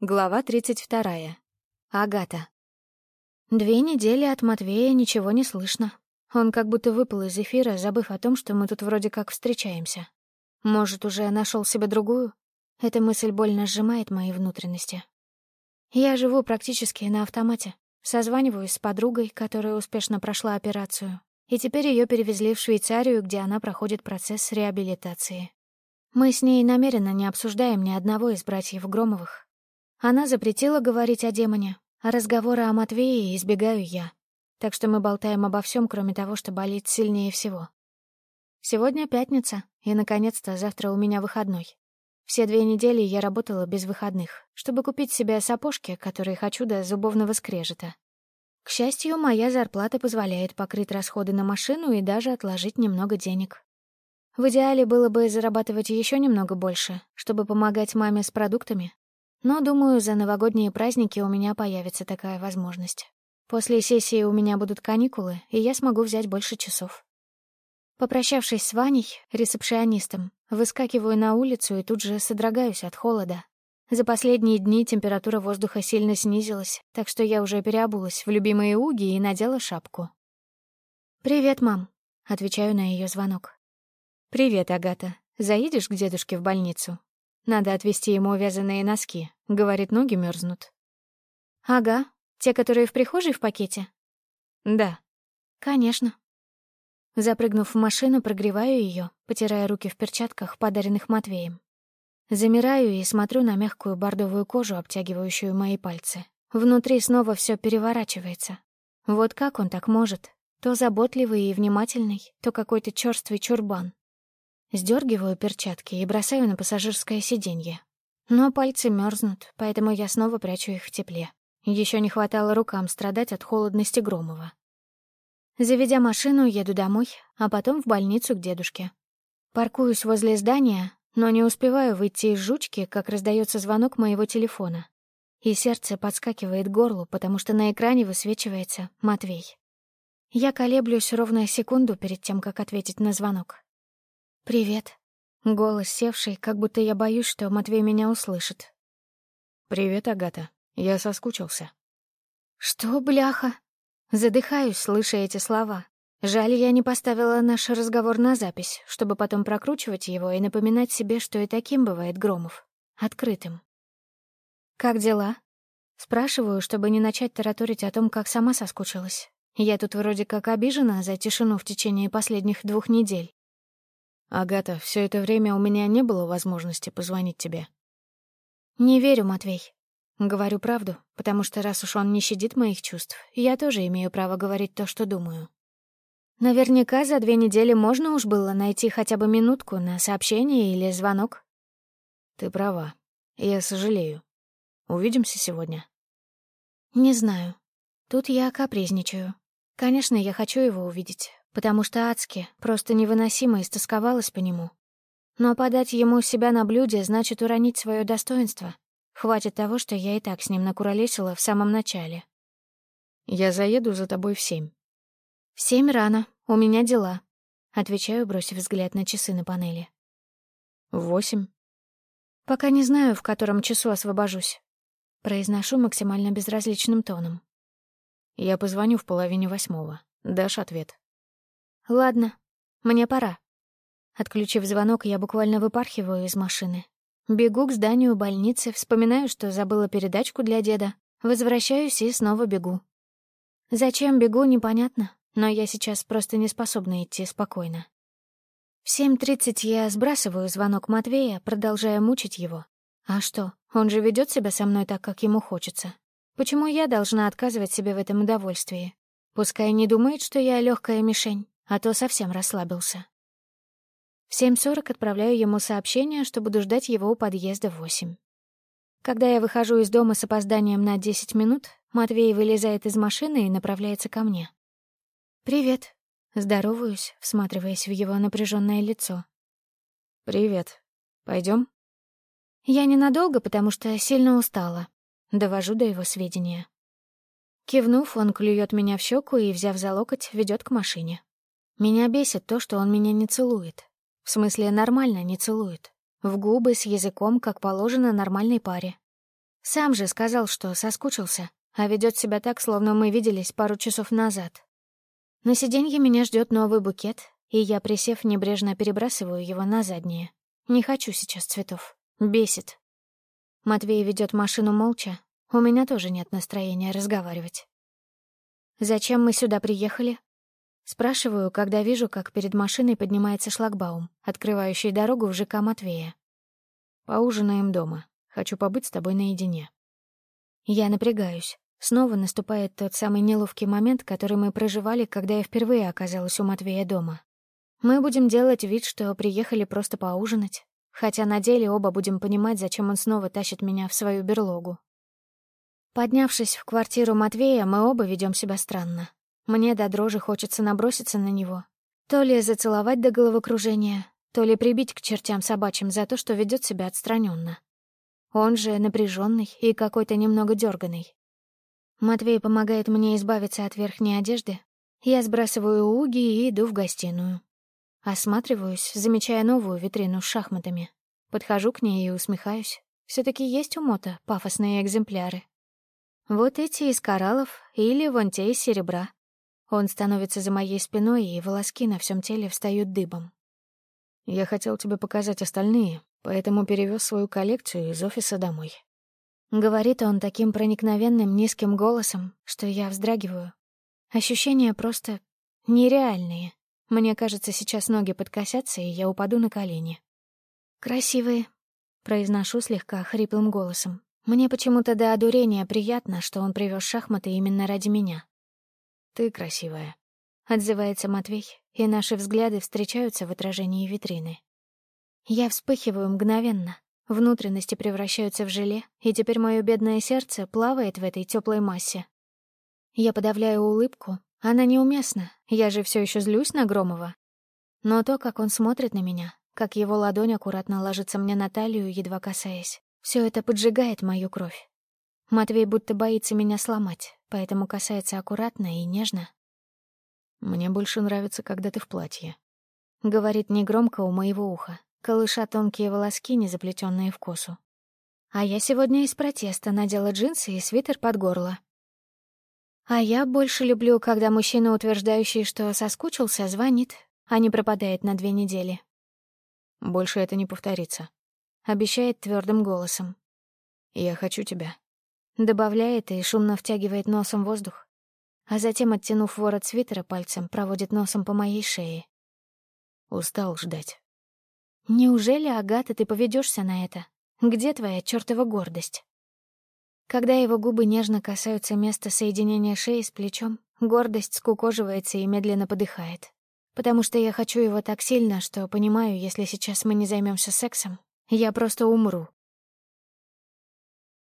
Глава 32. Агата. Две недели от Матвея ничего не слышно. Он как будто выпал из эфира, забыв о том, что мы тут вроде как встречаемся. Может, уже нашел себе другую? Эта мысль больно сжимает мои внутренности. Я живу практически на автомате. Созваниваюсь с подругой, которая успешно прошла операцию, и теперь ее перевезли в Швейцарию, где она проходит процесс реабилитации. Мы с ней намеренно не обсуждаем ни одного из братьев Громовых, она запретила говорить о демоне, а разговоры о Матвее избегаю я. Так что мы болтаем обо всем, кроме того, что болит сильнее всего. Сегодня пятница, и, наконец-то, завтра у меня выходной. Все две недели я работала без выходных, чтобы купить себе сапожки, которые хочу до зубовного скрежета. К счастью, моя зарплата позволяет покрыть расходы на машину и даже отложить немного денег. В идеале было бы зарабатывать еще немного больше, чтобы помогать маме с продуктами, но, думаю, за новогодние праздники у меня появится такая возможность. После сессии у меня будут каникулы, и я смогу взять больше часов. Попрощавшись с Ваней, ресепшионистом, выскакиваю на улицу и тут же содрогаюсь от холода. За последние дни температура воздуха сильно снизилась, так что я уже переобулась в любимые уги и надела шапку. «Привет, мам», — отвечаю на ее звонок. «Привет, Агата. Заедешь к дедушке в больницу? Надо отвезти ему вязаные носки. Говорит, ноги мерзнут. Ага, те, которые в прихожей в пакете? Да. Конечно. Запрыгнув в машину, прогреваю ее, потирая руки в перчатках, подаренных Матвеем. Замираю и смотрю на мягкую бордовую кожу, обтягивающую мои пальцы. Внутри снова все переворачивается. Вот как он так может? То заботливый и внимательный, то какой-то черствый чурбан. Сдергиваю перчатки и бросаю на пассажирское сиденье. Но пальцы мерзнут, поэтому я снова прячу их в тепле. Еще не хватало рукам страдать от холодности Громова. Заведя машину, еду домой, а потом в больницу к дедушке. Паркуюсь возле здания, но не успеваю выйти из жучки, как раздается звонок моего телефона. И сердце подскакивает к горлу, потому что на экране высвечивается Матвей. Я колеблюсь ровно секунду перед тем, как ответить на звонок. «Привет». Голос севший, как будто я боюсь, что Матвей меня услышит. «Привет, Агата. Я соскучился». «Что, бляха?» Задыхаюсь, слыша эти слова. Жаль, я не поставила наш разговор на запись, чтобы потом прокручивать его и напоминать себе, что и таким бывает Громов. Открытым. «Как дела?» Спрашиваю, чтобы не начать тараторить о том, как сама соскучилась. Я тут вроде как обижена за тишину в течение последних двух недель. Агата, все это время у меня не было возможности позвонить тебе. Не верю, Матвей. Говорю правду, потому что раз уж он не щадит моих чувств, я тоже имею право говорить то, что думаю. Наверняка за две недели можно уж было найти хотя бы минутку на сообщение или звонок. Ты права. Я сожалею. Увидимся сегодня. Не знаю. Тут я капризничаю. Конечно, я хочу его увидеть, потому что адски, просто невыносимо истосковалась по нему. Но подать ему себя на блюде значит уронить свое достоинство. Хватит того, что я и так с ним накуролесила в самом начале. Я заеду за тобой в семь. В семь рано, у меня дела. Отвечаю, бросив взгляд на часы на панели. В восемь. Пока не знаю, в котором часу освобожусь. Произношу максимально безразличным тоном. Я позвоню в половине восьмого. Дашь ответ. «Ладно, мне пора». Отключив звонок, я буквально выпархиваю из машины. Бегу к зданию больницы, вспоминаю, что забыла передачку для деда, возвращаюсь и снова бегу. Зачем бегу, непонятно, но я сейчас просто не способна идти спокойно. В 7.30 я сбрасываю звонок Матвея, продолжая мучить его. А что, он же ведет себя со мной так, как ему хочется. Почему я должна отказывать себе в этом удовольствии? Пускай не думает, что я легкая мишень а то совсем расслабился. В 7.40 отправляю ему сообщение, что буду ждать его у подъезда в 8. Когда я выхожу из дома с опозданием на 10 минут, Матвей вылезает из машины и направляется ко мне. «Привет». Здороваюсь, всматриваясь в его напряженное лицо. «Привет. Пойдем? Я ненадолго, потому что сильно устала. Довожу до его сведения. Кивнув, он клюет меня в щеку и, взяв за локоть, ведет к машине. Меня бесит то, что он меня не целует. В смысле, нормально не целует. В губы, с языком, как положено нормальной паре. Сам же сказал, что соскучился, а ведет себя так, словно мы виделись пару часов назад. На сиденье меня ждет новый букет, и я, присев, небрежно перебрасываю его на заднее. Не хочу сейчас цветов. Бесит. Матвей ведет машину молча. У меня тоже нет настроения разговаривать. «Зачем мы сюда приехали?» Спрашиваю, когда вижу, как перед машиной поднимается шлагбаум, открывающий дорогу в ЖК Матвея. «Поужинаем дома. Хочу побыть с тобой наедине». Я напрягаюсь. Снова наступает тот самый неловкий момент, который мы проживали, когда я впервые оказалась у Матвея дома. Мы будем делать вид, что приехали просто поужинать, хотя на деле оба будем понимать, зачем он снова тащит меня в свою берлогу. Поднявшись в квартиру Матвея, мы оба ведем себя странно. Мне до дрожи хочется наброситься на него. То ли зацеловать до головокружения, то ли прибить к чертям собачьим за то, что ведет себя отстраненно. Он же напряженный и какой-то немного дерганый. Матвей помогает мне избавиться от верхней одежды. Я сбрасываю уги и иду в гостиную. Осматриваюсь, замечая новую витрину с шахматами. Подхожу к ней и усмехаюсь. все таки есть у Мота пафосные экземпляры. Вот эти из кораллов или вон те из серебра. Он становится за моей спиной, и волоски на всем теле встают дыбом. Я хотел тебе показать остальные, поэтому перевез свою коллекцию из офиса домой. Говорит он таким проникновенным низким голосом, что я вздрагиваю. Ощущения просто нереальные. Мне кажется, сейчас ноги подкосятся, и я упаду на колени. «Красивые», — произношу слегка хриплым голосом. Мне почему-то до одурения приятно, что он привез шахматы именно ради меня. Ты красивая. Отзывается Матвей, и наши взгляды встречаются в отражении витрины. Я вспыхиваю мгновенно. Внутренности превращаются в желе, и теперь мое бедное сердце плавает в этой теплой массе. Я подавляю улыбку. Она неуместна. Я же все еще злюсь на Громова. Но то, как он смотрит на меня, как его ладонь аккуратно ложится мне на талию, едва касаясь, все это поджигает мою кровь. Матвей будто боится меня сломать, поэтому касается аккуратно и нежно. «Мне больше нравится, когда ты в платье», — говорит негромко у моего уха, колыша тонкие волоски, не заплетенные в косу. «А я сегодня из протеста надела джинсы и свитер под горло». «А я больше люблю, когда мужчина, утверждающий, что соскучился, звонит, а не пропадает на две недели». «Больше это не повторится», — обещает твердым голосом. «Я хочу тебя». Добавляет и шумно втягивает носом воздух, а затем, оттянув ворот свитера пальцем, проводит носом по моей шее. Устал ждать. «Неужели, Агата, ты поведешься на это? Где твоя чертова гордость?» Когда его губы нежно касаются места соединения шеи с плечом, гордость скукоживается и медленно подыхает. Потому что я хочу его так сильно, что понимаю, если сейчас мы не займемся сексом, я просто умру.